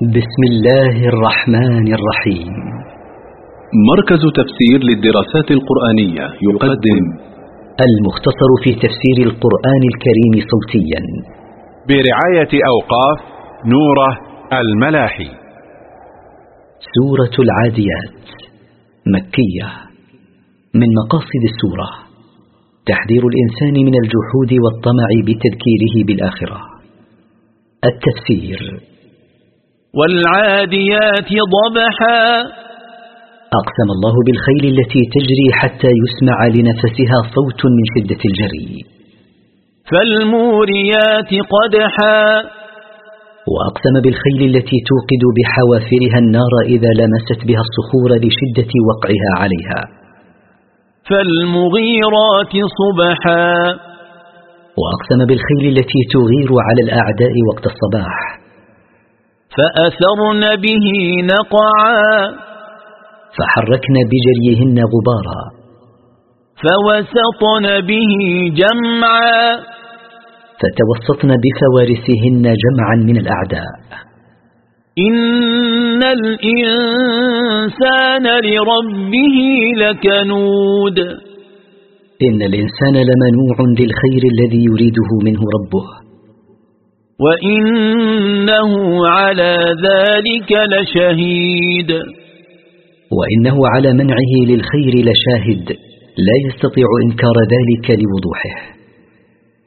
بسم الله الرحمن الرحيم. مركز تفسير للدراسات القرآنية يقدم المختصر في تفسير القرآن الكريم صوتيا. برعاية أوقاف نورة الملاحي. سورة العاديات مكية. من مقاصد السورة تحذير الإنسان من الجحود والطمع بتذكيره بالآخرة. التفسير والعاديات ضبحا. أقسم الله بالخيل التي تجري حتى يسمع لنفسها صوت من شدة الجري. فالموريات قدحا. وأقسم بالخيل التي توقد بحوافرها النار إذا لمست بها الصخور لشدة وقعها عليها. فالمغيرات صبحا. وأقسم بالخيل التي تغير على الأعداء وقت الصباح. فأثرن به نقعا. فحركن بجريهن غبارا. فوسطن به جمعا. فتوسطن بفوارسهن جمعا من الأعداء. إن الإنسان لربه لكنود. إن الإنسان لمنوع للخير الذي يريده منه ربه. وإنه على ذلك لشهيد. وإنه على منعه للخير لشاهد. لا يستطيع إنكار ذلك لوضوحه.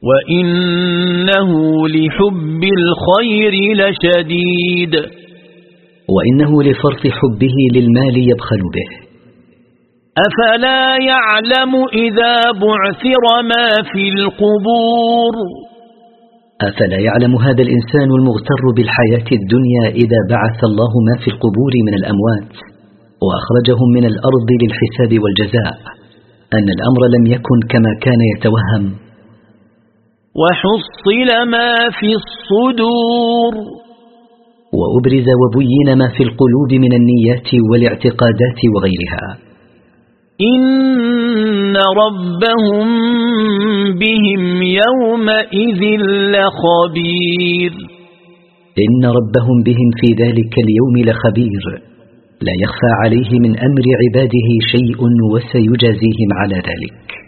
وإنه لحب الخير لشديد. وإنه لفرط حبه للمال يبخل به. أفلا يعلم إذا بعثر ما في القبور؟ أفلا يعلم هذا الإنسان المغتر بالحياة الدنيا إذا بعث الله ما في القبور من الأموات وأخرجهم من الأرض للحساب والجزاء أن الأمر لم يكن كما كان يتوهم. وحصل ما في الصدور. وأبرز وبين ما في القلوب من النيات والاعتقادات وغيرها. إن ربهم بهم يومئذ لخبير. إن ربهم بهم في ذلك اليوم لخبير. لا يخفى عليه من أمر عباده شيء وسيجازيهم على ذلك.